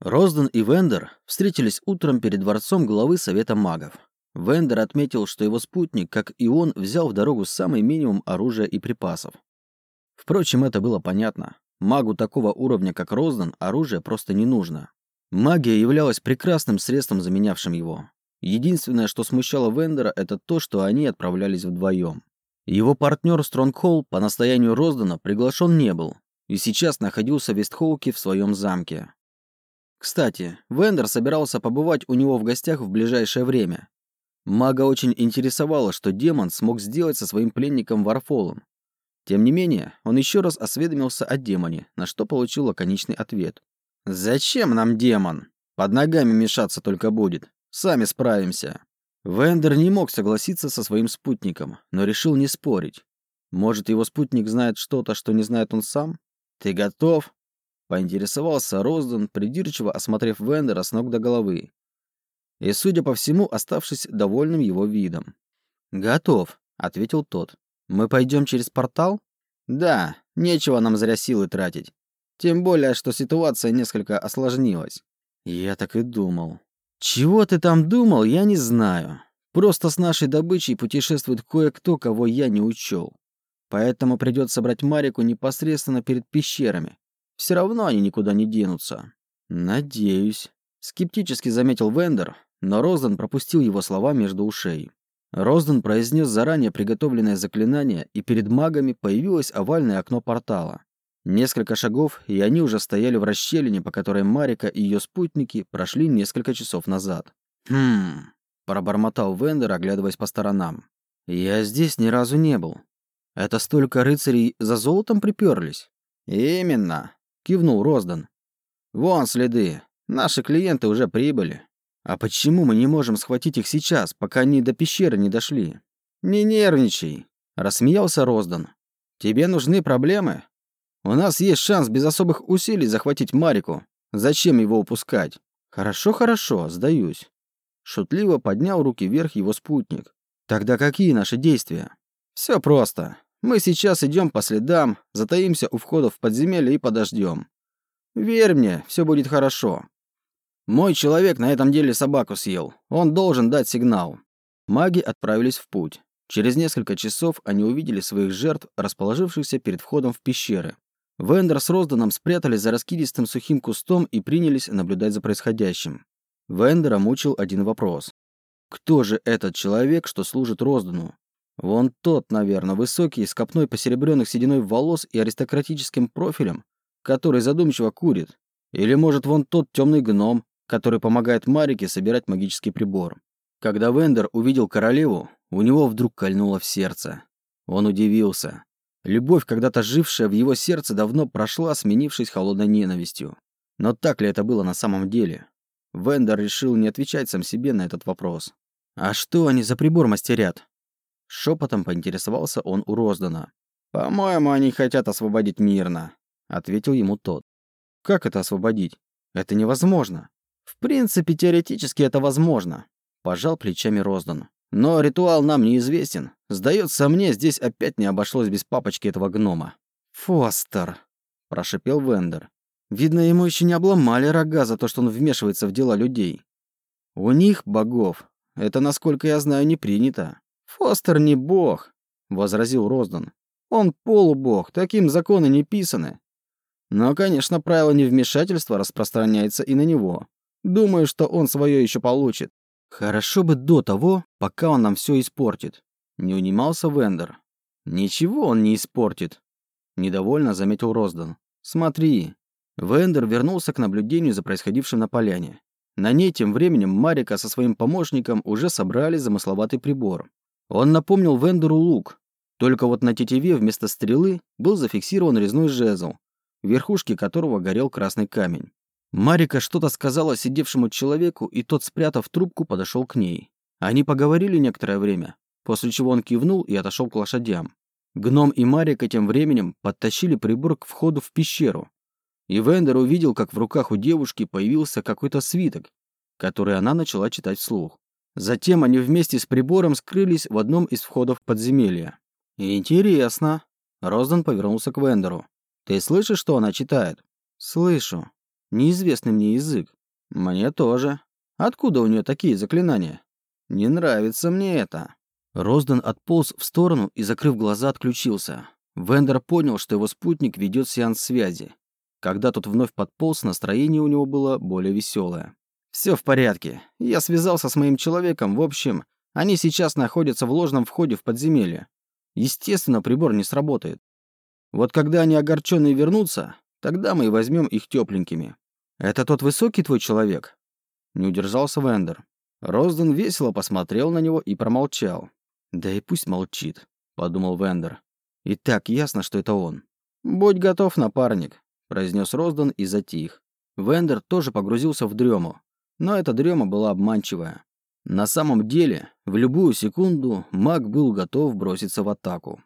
Розден и Вендер встретились утром перед дворцом главы Совета магов. Вендер отметил, что его спутник, как и он, взял в дорогу самый минимум оружия и припасов. Впрочем, это было понятно. Магу такого уровня, как Розден, оружие просто не нужно. Магия являлась прекрасным средством, заменявшим его. Единственное, что смущало Вендера, это то, что они отправлялись вдвоем. Его партнер Стронгхолл по настоянию Роздена приглашен не был, и сейчас находился в Вестхоуке в своем замке. Кстати, Вендер собирался побывать у него в гостях в ближайшее время. Мага очень интересовало, что демон смог сделать со своим пленником Варфолом. Тем не менее, он еще раз осведомился о демоне, на что получил лаконичный ответ. «Зачем нам демон? Под ногами мешаться только будет. Сами справимся». Вендер не мог согласиться со своим спутником, но решил не спорить. Может, его спутник знает что-то, что не знает он сам? «Ты готов?» Поинтересовался Розден, придирчиво осмотрев Вендера с ног до головы. И, судя по всему, оставшись довольным его видом. «Готов», — ответил тот. «Мы пойдем через портал?» «Да, нечего нам зря силы тратить. Тем более, что ситуация несколько осложнилась». «Я так и думал». «Чего ты там думал, я не знаю. Просто с нашей добычей путешествует кое-кто, кого я не учел. Поэтому придется брать Марику непосредственно перед пещерами, все равно они никуда не денутся. Надеюсь. Скептически заметил Вендер, но Розден пропустил его слова между ушей. Розден произнес заранее приготовленное заклинание, и перед магами появилось овальное окно портала. Несколько шагов, и они уже стояли в расщелине, по которой Марика и ее спутники прошли несколько часов назад. «Хм...» – пробормотал Вендер, оглядываясь по сторонам. «Я здесь ни разу не был. Это столько рыцарей за золотом приперлись?» «Именно кивнул Роздан. Вон следы. Наши клиенты уже прибыли. А почему мы не можем схватить их сейчас, пока они до пещеры не дошли? Не нервничай, рассмеялся Роздан. Тебе нужны проблемы? У нас есть шанс без особых усилий захватить Марику. Зачем его упускать? Хорошо, хорошо, сдаюсь. Шутливо поднял руки вверх его спутник. Тогда какие наши действия? Все просто. Мы сейчас идем по следам, затаимся у входа в подземелье и подождем. Верь мне, все будет хорошо. Мой человек на этом деле собаку съел. Он должен дать сигнал. Маги отправились в путь. Через несколько часов они увидели своих жертв, расположившихся перед входом в пещеры. Вендер с Розданом спрятались за раскидистым сухим кустом и принялись наблюдать за происходящим. Вендера мучил один вопрос. Кто же этот человек, что служит Роздану? Вон тот, наверное, высокий, с копной посеребренных сединой волос и аристократическим профилем, который задумчиво курит. Или, может, вон тот темный гном, который помогает Марике собирать магический прибор. Когда Вендер увидел королеву, у него вдруг кольнуло в сердце. Он удивился. Любовь, когда-то жившая в его сердце, давно прошла, сменившись холодной ненавистью. Но так ли это было на самом деле? Вендер решил не отвечать сам себе на этот вопрос. «А что они за прибор мастерят?» Шепотом поинтересовался он у Роздана. «По-моему, они хотят освободить мирно», — ответил ему тот. «Как это освободить? Это невозможно». «В принципе, теоретически это возможно», — пожал плечами Роздан. «Но ритуал нам неизвестен. Сдается мне, здесь опять не обошлось без папочки этого гнома». «Фостер», — прошипел Вендер. «Видно, ему еще не обломали рога за то, что он вмешивается в дела людей. У них, богов, это, насколько я знаю, не принято. «Фостер не бог», — возразил Роздан. «Он полубог, таким законы не писаны. Но, конечно, правило невмешательства распространяется и на него. Думаю, что он свое еще получит. Хорошо бы до того, пока он нам все испортит. Не унимался Вендер. Ничего он не испортит. Недовольно заметил Роздан. Смотри. Вендер вернулся к наблюдению за происходившим на поляне. На ней тем временем Марика со своим помощником уже собрали замысловатый прибор. Он напомнил Вендеру лук, только вот на тетиве вместо стрелы был зафиксирован резной жезл, в верхушке которого горел красный камень. Марика что-то сказала сидевшему человеку, и тот, спрятав трубку, подошел к ней. Они поговорили некоторое время, после чего он кивнул и отошел к лошадям. Гном и Марика тем временем подтащили прибор к входу в пещеру. И Вендер увидел, как в руках у девушки появился какой-то свиток, который она начала читать вслух. Затем они вместе с прибором скрылись в одном из входов подземелья. «Интересно». Роздан повернулся к Вендеру. «Ты слышишь, что она читает?» «Слышу». Неизвестный мне язык. Мне тоже. Откуда у нее такие заклинания? Не нравится мне это. Роздан отполз в сторону и, закрыв глаза, отключился. Вендер понял, что его спутник ведет сеанс связи. Когда тот вновь подполз, настроение у него было более веселое. Все в порядке. Я связался с моим человеком. В общем, они сейчас находятся в ложном входе в подземелье. Естественно, прибор не сработает. Вот когда они огорченные вернутся, тогда мы и возьмем их тепленькими. Это тот высокий твой человек? Не удержался Вендер. Розден весело посмотрел на него и промолчал. Да и пусть молчит, подумал Вендер. И так ясно, что это он. Будь готов, напарник, произнес Розден и затих. Вендер тоже погрузился в дрему. Но эта дрема была обманчивая. На самом деле, в любую секунду маг был готов броситься в атаку.